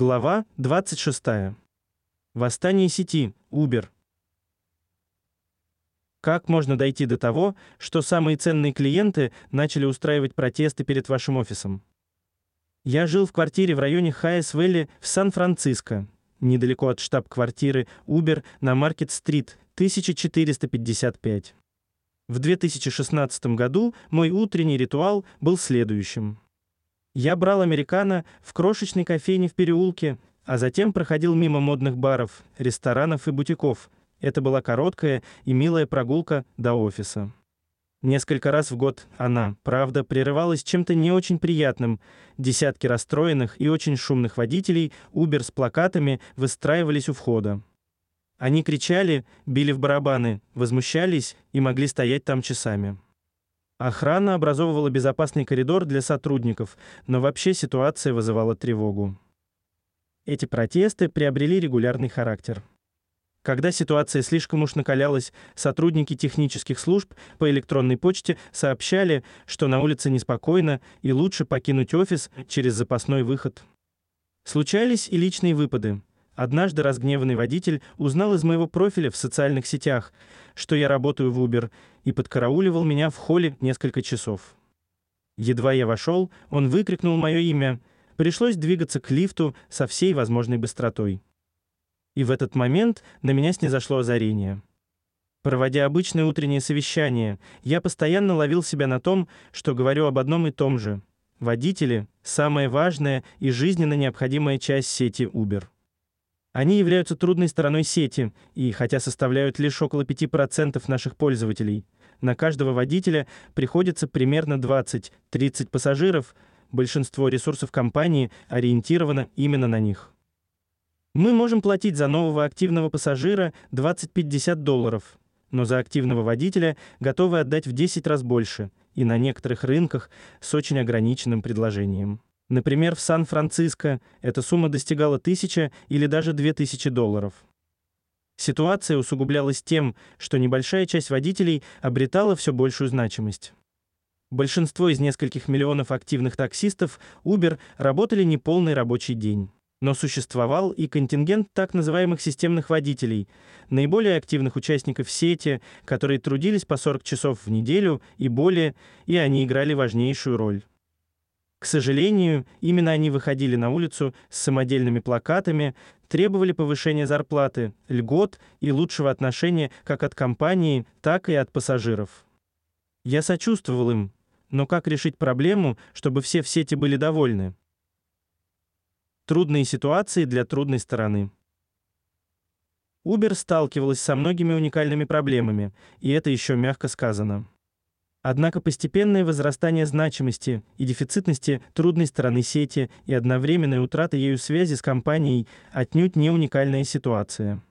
Глава 26. Восстание сети Uber. Как можно дойти до того, что самые ценные клиенты начали устраивать протесты перед вашим офисом? Я жил в квартире в районе Хайес-Вэлли в Сан-Франциско, недалеко от штаб-квартиры Uber на Маркет-стрит, 1455. В 2016 году мой утренний ритуал был следующим. Я брал американо в крошечной кофейне в переулке, а затем проходил мимо модных баров, ресторанов и бутиков. Это была короткая и милая прогулка до офиса. Несколько раз в год она, правда, прерывалась чем-то не очень приятным. Десятки расстроенных и очень шумных водителей Uber с плакатами выстраивались у входа. Они кричали, били в барабаны, возмущались и могли стоять там часами. Охрана образовывала безопасный коридор для сотрудников, но вообще ситуация вызывала тревогу. Эти протесты приобрели регулярный характер. Когда ситуация слишком уж накалялась, сотрудники технических служб по электронной почте сообщали, что на улице неспокойно и лучше покинуть офис через запасной выход. Случались и личные выпады. Однажды разгневанный водитель узнал из моего профиля в социальных сетях, что я работаю в Uber, и подкарауливал меня в холле несколько часов. Едва я вошел, он выкрикнул мое имя. Пришлось двигаться к лифту со всей возможной быстротой. И в этот момент на меня снизошло озарение. Проводя обычное утреннее совещание, я постоянно ловил себя на том, что говорю об одном и том же. Водители самая важная и жизненно необходимая часть сети Uber. Они являются трудной стороной сети, и хотя составляют лишь около 5% наших пользователей, на каждого водителя приходится примерно 20-30 пассажиров, большинство ресурсов компании ориентировано именно на них. Мы можем платить за нового активного пассажира 20-50 долларов, но за активного водителя готовы отдать в 10 раз больше, и на некоторых рынках с очень ограниченным предложением. Например, в Сан-Франциско эта сумма достигала 1000 или даже 2000 долларов. Ситуация усугублялась тем, что небольшая часть водителей обретала все большую значимость. Большинство из нескольких миллионов активных таксистов Uber работали не полный рабочий день. Но существовал и контингент так называемых системных водителей, наиболее активных участников сети, которые трудились по 40 часов в неделю и более, и они играли важнейшую роль. К сожалению, именно они выходили на улицу с самодельными плакатами, требовали повышения зарплаты, льгот и лучшего отношения как от компании, так и от пассажиров. Я сочувствовал им, но как решить проблему, чтобы все в сети были довольны? Трудные ситуации для трудной стороны. Uber сталкивалась со многими уникальными проблемами, и это еще мягко сказано. Однако постепенное возрастание значимости и дефицитности трудной стороны сети и одновременная утрата ею связи с компанией отнюдь не уникальная ситуация.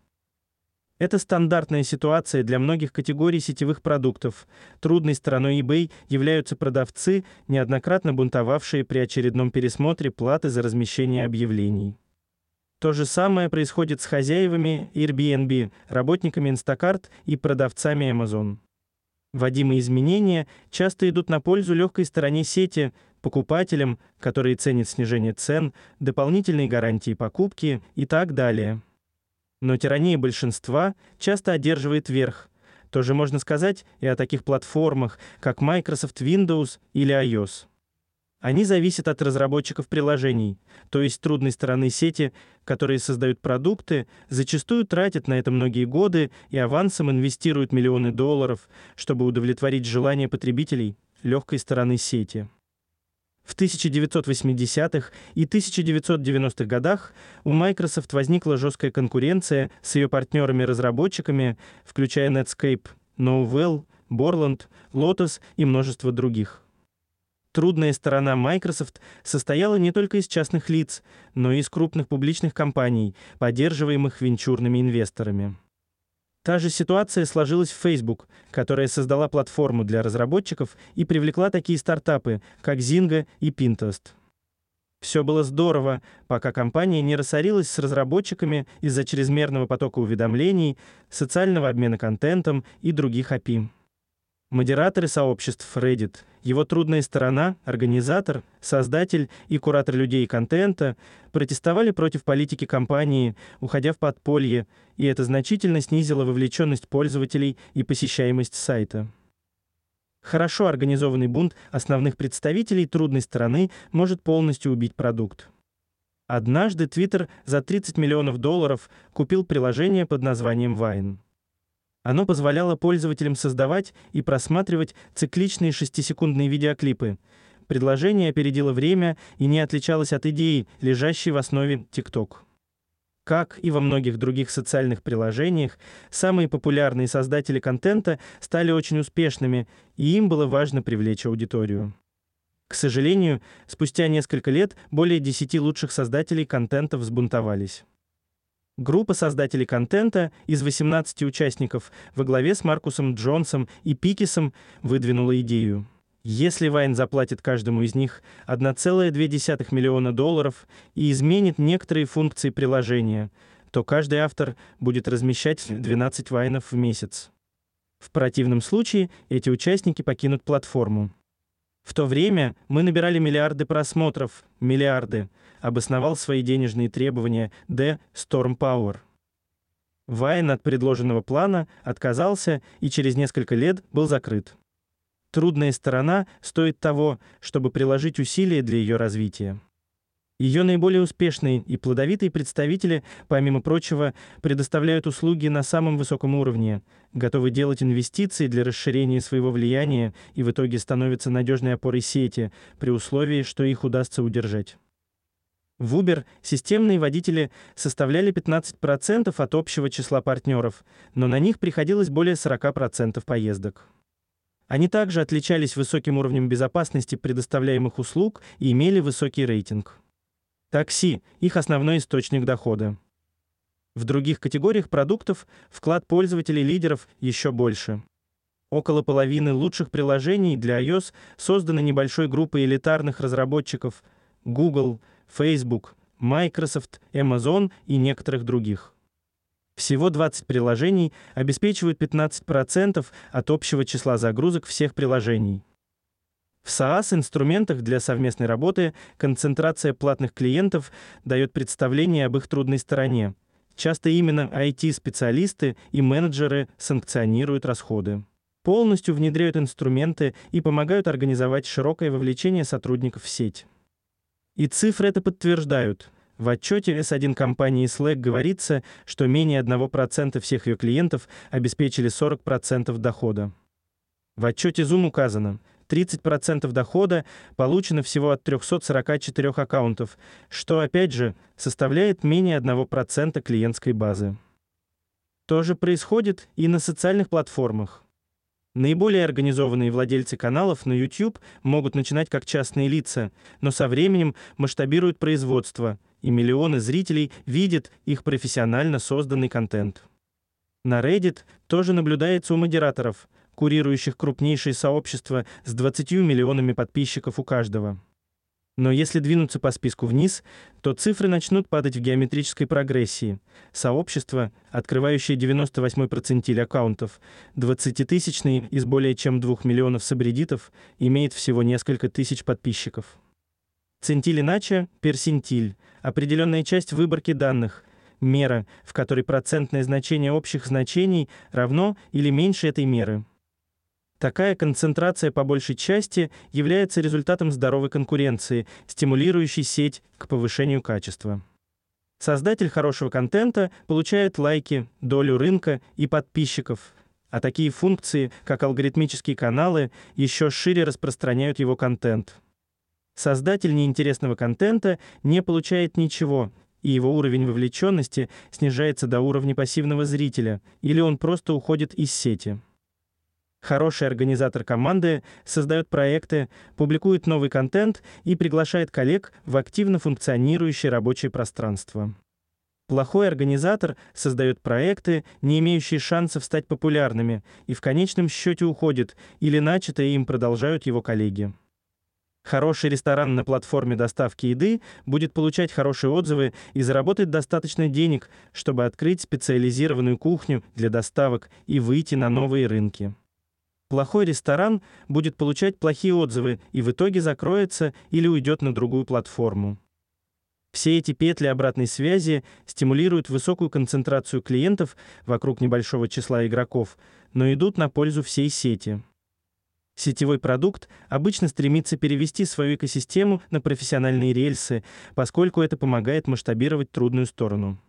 Это стандартная ситуация для многих категорий сетевых продуктов. Трудной стороной eBay являются продавцы, неоднократно бунтовавшие при очередном пересмотре платы за размещение объявлений. То же самое происходит с хозяевами Airbnb, работниками Instacart и продавцами Amazon. Вводимые изменения часто идут на пользу легкой стороне сети, покупателям, которые ценят снижение цен, дополнительные гарантии покупки и так далее. Но тирания большинства часто одерживает верх. Тоже можно сказать и о таких платформах, как Microsoft Windows или iOS. Они зависят от разработчиков приложений, то есть трудной стороны сети, которые создают продукты, зачастую тратят на это многие годы и авансом инвестируют миллионы долларов, чтобы удовлетворить желания потребителей легкой стороны сети. В 1980-х и 1990-х годах у Microsoft возникла жесткая конкуренция с ее партнерами-разработчиками, включая Netscape, Novell, Borland, Lotus и множество других. Трудная сторона Microsoft состояла не только из частных лиц, но и из крупных публичных компаний, поддерживаемых венчурными инвесторами. Та же ситуация сложилась в Facebook, которая создала платформу для разработчиков и привлекла такие стартапы, как Zynga и Pinterest. Все было здорово, пока компания не рассорилась с разработчиками из-за чрезмерного потока уведомлений, социального обмена контентом и других API. Модераторы сообществ Reddit, его трудная сторона, организатор, создатель и куратор людей и контента протестовали против политики компании, уходя в подполье, и это значительно снизило вовлеченность пользователей и посещаемость сайта. Хорошо организованный бунт основных представителей трудной стороны может полностью убить продукт. Однажды Twitter за 30 миллионов долларов купил приложение под названием Vine. Оно позволяло пользователям создавать и просматривать цикличные шестисекундные видеоклипы. Предложение опередило время и не отличалось от идеи, лежащей в основе TikTok. Как и во многих других социальных приложениях, самые популярные создатели контента стали очень успешными, и им было важно привлечь аудиторию. К сожалению, спустя несколько лет более 10 лучших создателей контента взбунтовались. Группа создателей контента из 18 участников во главе с Маркусом Джонсом и Пикисом выдвинула идею. Если Вайн заплатит каждому из них 1,2 миллиона долларов и изменит некоторые функции приложения, то каждый автор будет размещать 12 вайнов в месяц. В противном случае эти участники покинут платформу. В то время мы набирали миллиарды просмотров, миллиарды, обосновал свои денежные требования Д. Storm Power. Вайн от предложенного плана отказался и через несколько лет был закрыт. Трудная сторона стоит того, чтобы приложить усилия для ее развития. Ее наиболее успешные и плодовитые представители, помимо прочего, предоставляют услуги на самом высоком уровне, готовы делать инвестиции для расширения своего влияния и в итоге становятся надежной опорой сети, при условии, что их удастся удержать. В Uber системные водители составляли 15% от общего числа партнеров, но на них приходилось более 40% поездок. Они также отличались высоким уровнем безопасности предоставляемых услуг и имели высокий рейтинг. Такси – их основной источник дохода. В других категориях продуктов вклад пользователей лидеров еще больше. Около половины лучших приложений для iOS созданы небольшой группой элитарных разработчиков Google, Facebook, Microsoft, Amazon и некоторых других. Всего 20 приложений обеспечивают 15% от общего числа загрузок всех приложений. В SaaS-инструментах для совместной работы концентрация платных клиентов дает представление об их трудной стороне. Часто именно IT-специалисты и менеджеры санкционируют расходы. Полностью внедряют инструменты и помогают организовать широкое вовлечение сотрудников в сеть. И цифры это подтверждают. В отчете S1 компании Slack говорится, что менее 1% всех ее клиентов обеспечили 40% дохода. В отчете Zoom указано, 30% дохода получено всего от 344 аккаунтов, что опять же составляет менее 1% клиентской базы. То же происходит и на социальных платформах. Наиболее организованные владельцы каналов на YouTube могут начинать как частные лица, но со временем масштабируют производство, и миллионы зрителей видят их профессионально созданный контент. На Reddit тоже наблюдается у модераторов – курирующих крупнейшие сообщества с 20 миллионами подписчиков у каждого. Но если двинуться по списку вниз, то цифры начнут падать в геометрической прогрессии. Сообщество, открывающее 98-й процентиль аккаунтов, 20-тысячный из более чем 2 миллионов сабреддитов, имеет всего несколько тысяч подписчиков. Центиль иначе – персентиль, определенная часть выборки данных, мера, в которой процентное значение общих значений равно или меньше этой меры. Такая концентрация по большей части является результатом здоровой конкуренции, стимулирующей сеть к повышению качества. Создатель хорошего контента получает лайки, долю рынка и подписчиков, а такие функции, как алгоритмические каналы, еще шире распространяют его контент. Создатель неинтересного контента не получает ничего, и его уровень вовлеченности снижается до уровня пассивного зрителя, или он просто уходит из сети. Хороший организатор команды создает проекты, публикует новый контент и приглашает коллег в активно функционирующее рабочее пространство. Плохой организатор создает проекты, не имеющие шансов стать популярными, и в конечном счете уходит, или начатое им продолжают его коллеги. Хороший ресторан на платформе доставки еды будет получать хорошие отзывы и заработать достаточно денег, чтобы открыть специализированную кухню для доставок и выйти на новые рынки. Плохой ресторан будет получать плохие отзывы и в итоге закроется или уйдет на другую платформу. Все эти петли обратной связи стимулируют высокую концентрацию клиентов вокруг небольшого числа игроков, но идут на пользу всей сети. Сетевой продукт обычно стремится перевести свою экосистему на профессиональные рельсы, поскольку это помогает масштабировать трудную сторону.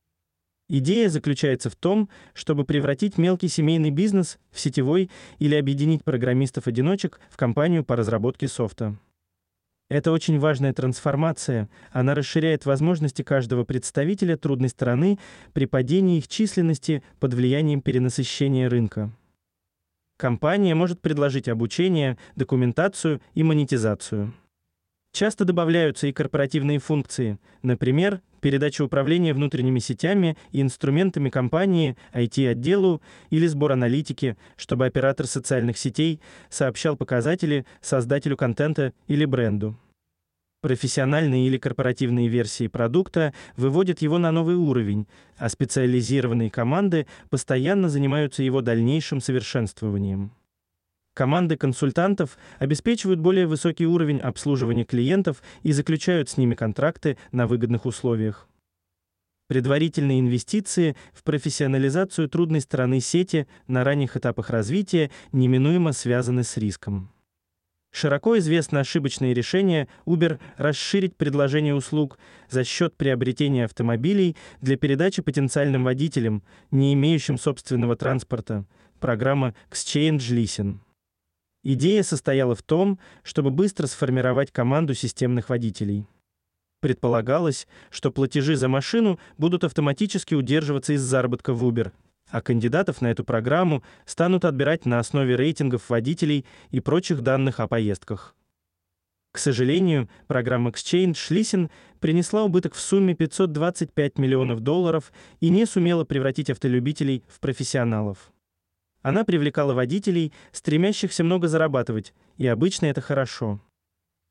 Идея заключается в том, чтобы превратить мелкий семейный бизнес в сетевой или объединить программистов-одиночек в компанию по разработке софта. Это очень важная трансформация. Она расширяет возможности каждого представителя трудной стороны при падении их численности под влиянием перенасыщения рынка. Компания может предложить обучение, документацию и монетизацию. Часто добавляются и корпоративные функции, например, передача управления внутренними сетями и инструментами компании IT-отделу или сбор аналитики, чтобы оператор социальных сетей сообщал показатели создателю контента или бренду. Профессиональные или корпоративные версии продукта выводят его на новый уровень, а специализированные команды постоянно занимаются его дальнейшим совершенствованием. Команды консультантов обеспечивают более высокий уровень обслуживания клиентов и заключают с ними контракты на выгодных условиях. Предварительные инвестиции в профессионализацию трудной стороны сети на ранних этапах развития неминуемо связаны с риском. Широко известно ошибочное решение Uber расширить предложение услуг за счет приобретения автомобилей для передачи потенциальным водителям, не имеющим собственного транспорта, программа Exchange Leasing. Идея состояла в том, чтобы быстро сформировать команду системных водителей. Предполагалось, что платежи за машину будут автоматически удерживаться из заработка в Uber, а кандидатов на эту программу станут отбирать на основе рейтингов водителей и прочих данных о поездках. К сожалению, программа Exchange Leasing принесла убыток в сумме 525 миллионов долларов и не сумела превратить автолюбителей в профессионалов. Она привлекала водителей, стремящихся много зарабатывать, и обычно это хорошо.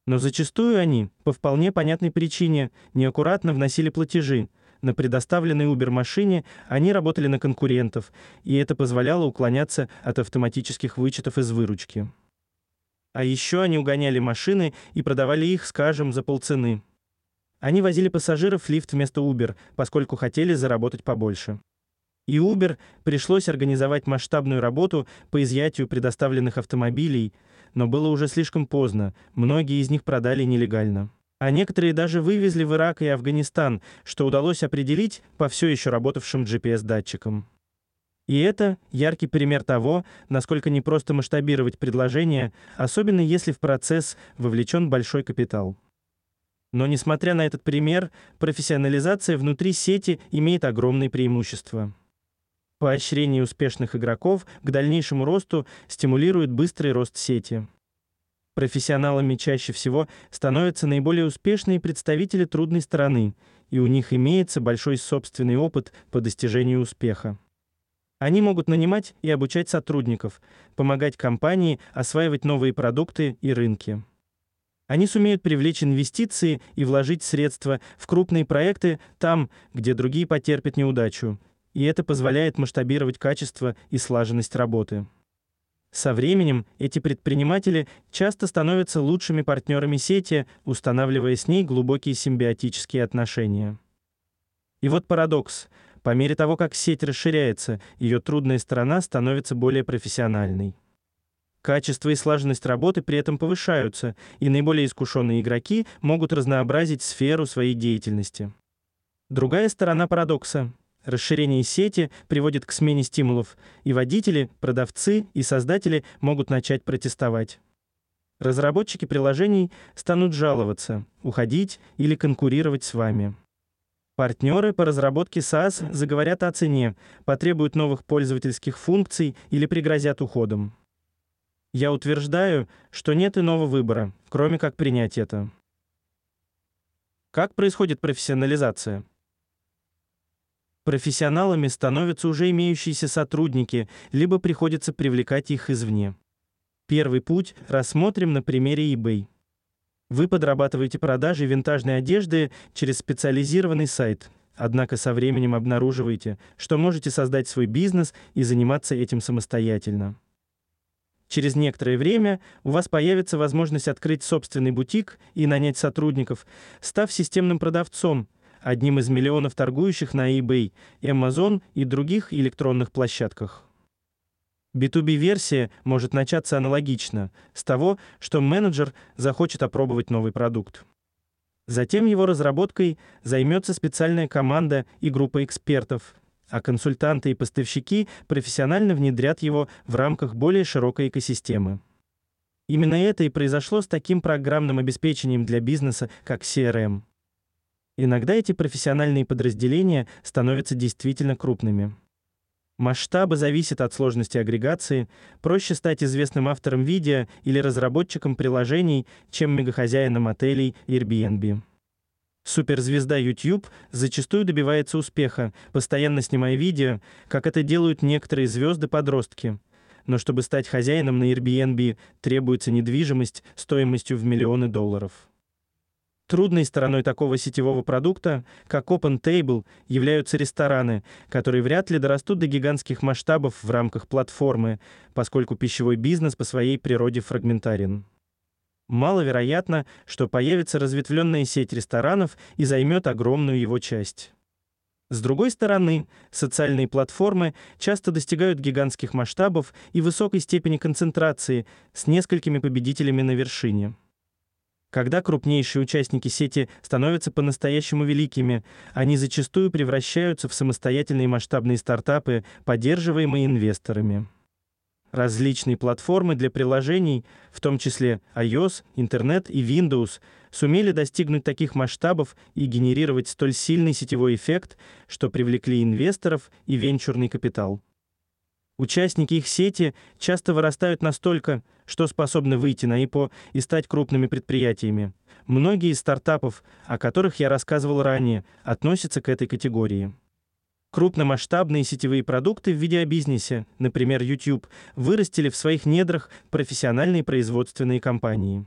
Но зачастую они, по вполне понятной причине, неаккуратно вносили платежи. На предоставленной Uber-машине они работали на конкурентов, и это позволяло уклоняться от автоматических вычетов из выручки. А еще они угоняли машины и продавали их, скажем, за полцены. Они возили пассажиров в лифт вместо Uber, поскольку хотели заработать побольше и Uber пришлось организовать масштабную работу по изъятию предоставленных автомобилей, но было уже слишком поздно, многие из них продали нелегально. А некоторые даже вывезли в Ирак и Афганистан, что удалось определить по все еще работавшим GPS-датчикам. И это яркий пример того, насколько непросто масштабировать предложение, особенно если в процесс вовлечен большой капитал. Но несмотря на этот пример, профессионализация внутри сети имеет огромные преимущества. Поощрение успешных игроков к дальнейшему росту стимулирует быстрый рост сети. Профессионалами чаще всего становятся наиболее успешные представители трудной стороны, и у них имеется большой собственный опыт по достижению успеха. Они могут нанимать и обучать сотрудников, помогать компании осваивать новые продукты и рынки. Они сумеют привлечь инвестиции и вложить средства в крупные проекты там, где другие потерпят неудачу, и это позволяет масштабировать качество и слаженность работы. Со временем эти предприниматели часто становятся лучшими партнерами сети, устанавливая с ней глубокие симбиотические отношения. И вот парадокс. По мере того, как сеть расширяется, ее трудная сторона становится более профессиональной. Качество и слаженность работы при этом повышаются, и наиболее искушенные игроки могут разнообразить сферу своей деятельности. Другая сторона парадокса. Расширение сети приводит к смене стимулов, и водители, продавцы и создатели могут начать протестовать. Разработчики приложений станут жаловаться, уходить или конкурировать с вами. Партнеры по разработке SaaS заговорят о цене, потребуют новых пользовательских функций или пригрозят уходом. Я утверждаю, что нет иного выбора, кроме как принять это. Как происходит профессионализация? Профессионалами становятся уже имеющиеся сотрудники, либо приходится привлекать их извне. Первый путь рассмотрим на примере eBay. Вы подрабатываете продажей винтажной одежды через специализированный сайт. Однако со временем обнаруживаете, что можете создать свой бизнес и заниматься этим самостоятельно. Через некоторое время у вас появится возможность открыть собственный бутик и нанять сотрудников, став системным продавцом, одним из миллионов торгующих на eBay, Amazon и других электронных площадках. B2B-версия может начаться аналогично, с того, что менеджер захочет опробовать новый продукт. Затем его разработкой займется специальная команда и группа экспертов, а консультанты и поставщики профессионально внедрят его в рамках более широкой экосистемы. Именно это и произошло с таким программным обеспечением для бизнеса, как CRM. Иногда эти профессиональные подразделения становятся действительно крупными. Масштабы зависят от сложности агрегации. Проще стать известным автором видео или разработчиком приложений, чем мегахозяином отелей Airbnb. Суперзвезда YouTube зачастую добивается успеха, постоянно снимая видео, как это делают некоторые звезды-подростки. Но чтобы стать хозяином на Airbnb, требуется недвижимость стоимостью в миллионы долларов. Трудной стороной такого сетевого продукта, как OpenTable, являются рестораны, которые вряд ли дорастут до гигантских масштабов в рамках платформы, поскольку пищевой бизнес по своей природе фрагментарен маловероятно, что появится разветвленная сеть ресторанов и займет огромную его часть. С другой стороны, социальные платформы часто достигают гигантских масштабов и высокой степени концентрации с несколькими победителями на вершине. Когда крупнейшие участники сети становятся по-настоящему великими, они зачастую превращаются в самостоятельные масштабные стартапы, поддерживаемые инвесторами. Различные платформы для приложений, в том числе iOS, интернет и Windows, сумели достигнуть таких масштабов и генерировать столь сильный сетевой эффект, что привлекли инвесторов и венчурный капитал. Участники их сети часто вырастают настолько, что способны выйти на IPO и стать крупными предприятиями. Многие из стартапов, о которых я рассказывал ранее, относятся к этой категории. Крупномасштабные сетевые продукты в видеобизнесе, например, YouTube, вырастили в своих недрах профессиональные производственные компании.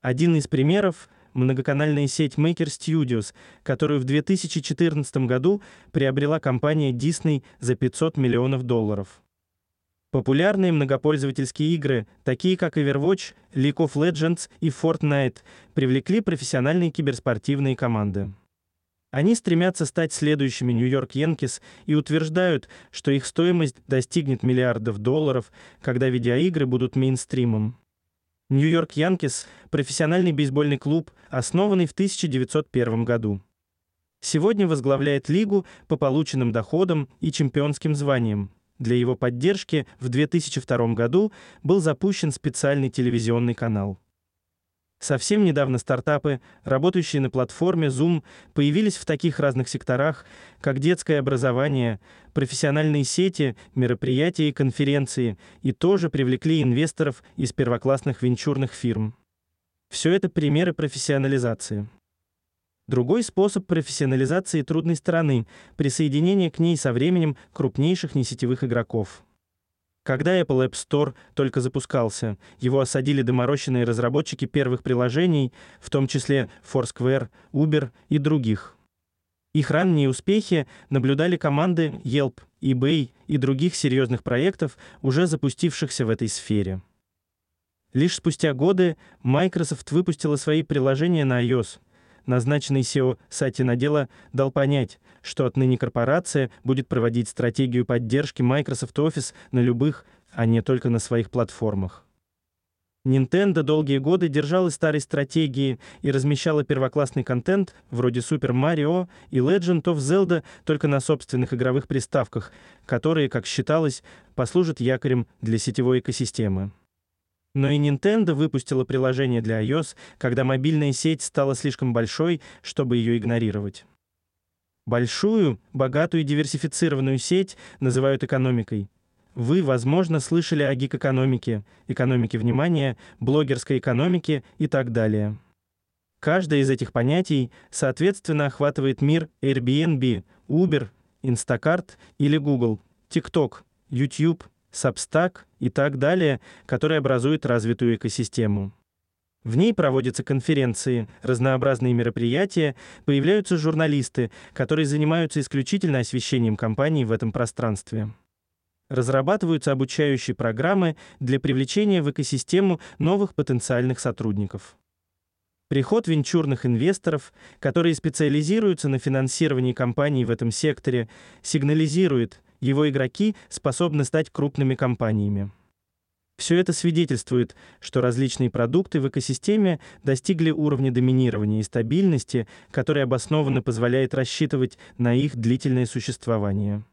Один из примеров многоканальная сеть Maker Studios, которую в 2014 году приобрела компания Disney за 500 миллионов долларов. Популярные многопользовательские игры, такие как Overwatch, League of Legends и Fortnite, привлекли профессиональные киберспортивные команды. Они стремятся стать следующими Нью-Йорк Янкис и утверждают, что их стоимость достигнет миллиардов долларов, когда видеоигры будут мейнстримом. Нью-Йорк Янкис – профессиональный бейсбольный клуб, основанный в 1901 году. Сегодня возглавляет лигу по полученным доходам и чемпионским званиям. Для его поддержки в 2002 году был запущен специальный телевизионный канал. Совсем недавно стартапы, работающие на платформе Zoom, появились в таких разных секторах, как детское образование, профессиональные сети, мероприятия и конференции, и тоже привлекли инвесторов из первоклассных венчурных фирм. Все это примеры профессионализации. Другой способ профессионализации трудной стороны присоединение к ней со временем крупнейших несетевых игроков. Когда Apple App Store только запускался, его осадили доморощенные разработчики первых приложений, в том числе Foursquare, Uber и других. Их ранние успехи наблюдали команды Yelp, eBay и других серьезных проектов, уже запустившихся в этой сфере. Лишь спустя годы Microsoft выпустила свои приложения на iOS, назначенный SEO Сатья Надела дал понять, что отныне корпорация будет проводить стратегию поддержки Microsoft Office на любых, а не только на своих платформах. Nintendo долгие годы держалась старой стратегии и размещала первоклассный контент вроде Super Mario и Legend of Zelda только на собственных игровых приставках, которые, как считалось, послужат якорем для сетевой экосистемы. Но и Nintendo выпустила приложение для iOS, когда мобильная сеть стала слишком большой, чтобы ее игнорировать. Большую, богатую и диверсифицированную сеть называют экономикой. Вы, возможно, слышали о гик-экономике, экономике внимания, блогерской экономике и так далее. Каждое из этих понятий, соответственно, охватывает мир Airbnb, Uber, Instacart или Google, TikTok, YouTube, Substack и так далее, которые образуют развитую экосистему. В ней проводятся конференции, разнообразные мероприятия, появляются журналисты, которые занимаются исключительно освещением компаний в этом пространстве. Разрабатываются обучающие программы для привлечения в экосистему новых потенциальных сотрудников. Приход венчурных инвесторов, которые специализируются на финансировании компаний в этом секторе, сигнализирует, его игроки способны стать крупными компаниями. Все это свидетельствует, что различные продукты в экосистеме достигли уровня доминирования и стабильности, который обоснованно позволяет рассчитывать на их длительное существование.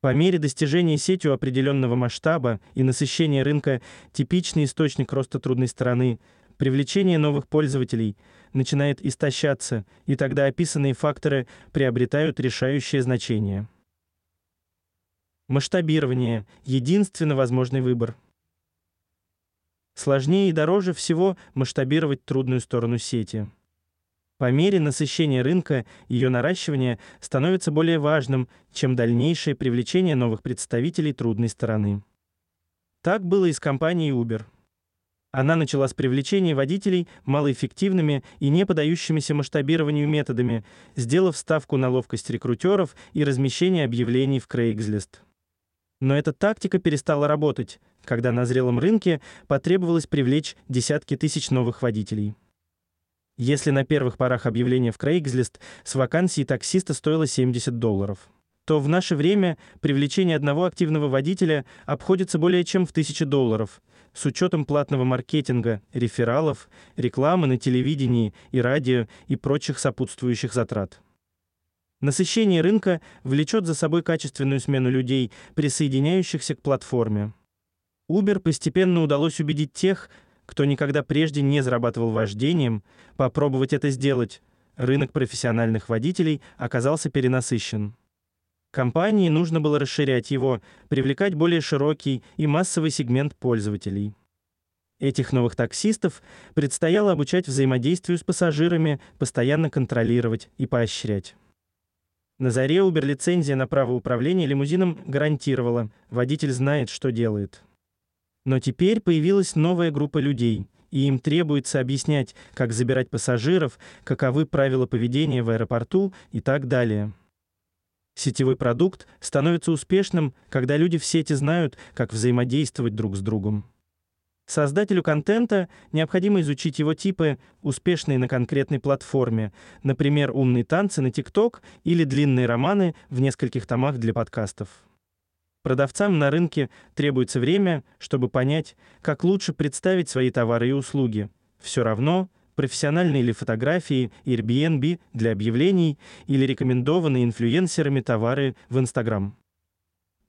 По мере достижения сетью определенного масштаба и насыщения рынка типичный источник роста трудной стороны привлечение новых пользователей начинает истощаться, и тогда описанные факторы приобретают решающее значение. Масштабирование единственно возможный выбор. Сложнее и дороже всего масштабировать трудную сторону сети. По мере насыщения рынка ее наращивание становится более важным, чем дальнейшее привлечение новых представителей трудной стороны. Так было и с компанией Uber. Она начала с привлечения водителей малоэффективными и не поддающимися масштабированию методами, сделав ставку на ловкость рекрутеров и размещение объявлений в Craigslist. Но эта тактика перестала работать, когда на зрелом рынке потребовалось привлечь десятки тысяч новых водителей. Если на первых порах объявление в Craigslist с вакансией таксиста стоило 70 долларов, то в наше время привлечение одного активного водителя обходится более чем в 1000 долларов, с учетом платного маркетинга, рефералов, рекламы на телевидении и радио и прочих сопутствующих затрат. Насыщение рынка влечет за собой качественную смену людей, присоединяющихся к платформе. Uber постепенно удалось убедить тех, кто никогда прежде не зарабатывал вождением, попробовать это сделать. Рынок профессиональных водителей оказался перенасыщен. Компании нужно было расширять его, привлекать более широкий и массовый сегмент пользователей. Этих новых таксистов предстояло обучать взаимодействию с пассажирами, постоянно контролировать и поощрять. На заре Uber лицензия на право управления лимузином гарантировала, водитель знает, что делает. Но теперь появилась новая группа людей, и им требуется объяснять, как забирать пассажиров, каковы правила поведения в аэропорту и так далее. Сетевой продукт становится успешным, когда люди в сети знают, как взаимодействовать друг с другом. Создателю контента необходимо изучить его типы, успешные на конкретной платформе, например, умные танцы на TikTok или длинные романы в нескольких томах для подкастов. Продавцам на рынке требуется время, чтобы понять, как лучше представить свои товары и услуги. Все равно, профессиональные ли фотографии Airbnb для объявлений или рекомендованные инфлюенсерами товары в Instagram.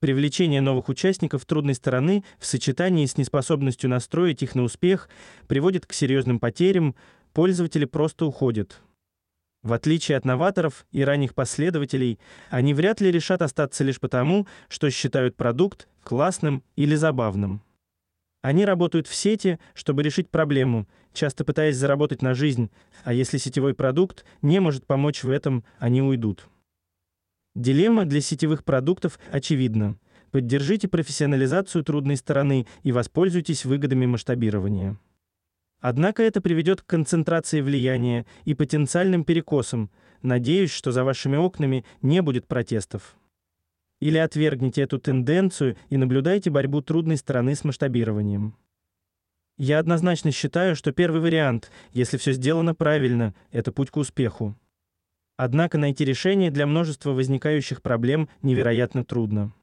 Привлечение новых участников трудной стороны в сочетании с неспособностью настроить их на успех приводит к серьезным потерям, пользователи просто уходят. В отличие от новаторов и ранних последователей, они вряд ли решат остаться лишь потому, что считают продукт классным или забавным. Они работают в сети, чтобы решить проблему, часто пытаясь заработать на жизнь, а если сетевой продукт не может помочь в этом, они уйдут. Дилемма для сетевых продуктов очевидна. Поддержите профессионализацию трудной стороны и воспользуйтесь выгодами масштабирования. Однако это приведет к концентрации влияния и потенциальным перекосам. Надеюсь, что за вашими окнами не будет протестов. Или отвергните эту тенденцию и наблюдайте борьбу трудной стороны с масштабированием. Я однозначно считаю, что первый вариант, если все сделано правильно, это путь к успеху. Однако найти решение для множества возникающих проблем невероятно трудно.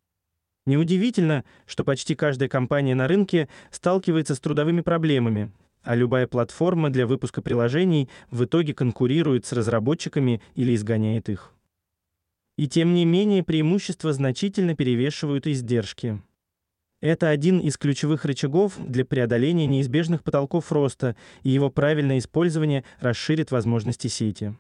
Неудивительно, что почти каждая компания на рынке сталкивается с трудовыми проблемами, а любая платформа для выпуска приложений в итоге конкурирует с разработчиками или изгоняет их. И тем не менее преимущества значительно перевешивают издержки. Это один из ключевых рычагов для преодоления неизбежных потолков роста, и его правильное использование расширит возможности сети.